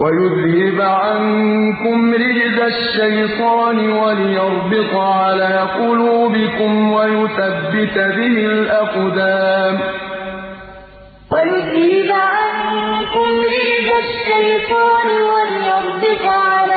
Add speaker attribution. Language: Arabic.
Speaker 1: وَيُذْهِبَ عَنكُمْ رِجْزَ الشَّيْطَانِ وَلِيَرْبِطَ عَلَىٰ قُلُوبِكُمْ وَيُثَبِّتَ بِهِ الْأَقْدَامَ.
Speaker 2: وَيُذْهِبَ عَنكُمْ رِجْزَ الشَّيْطَانِ وَلِيَرْبِطَ عَلَىٰ